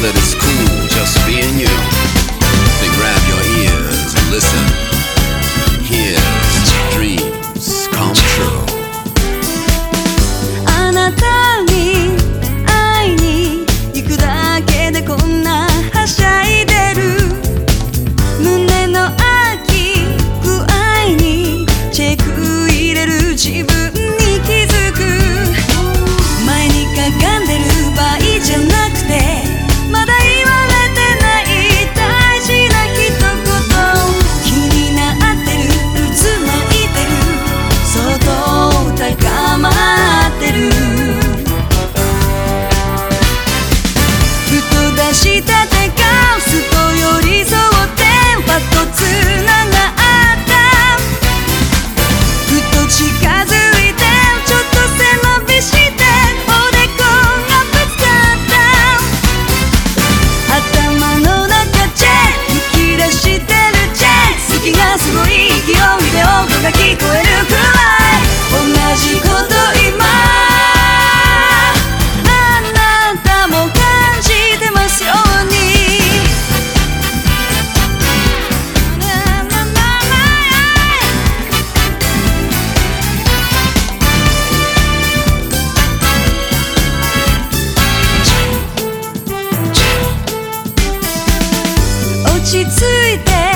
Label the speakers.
Speaker 1: that it's cool just being you. Then grab your ears and listen. Here's dreams come true.
Speaker 2: あなたに会いに行くだけでこんち着いて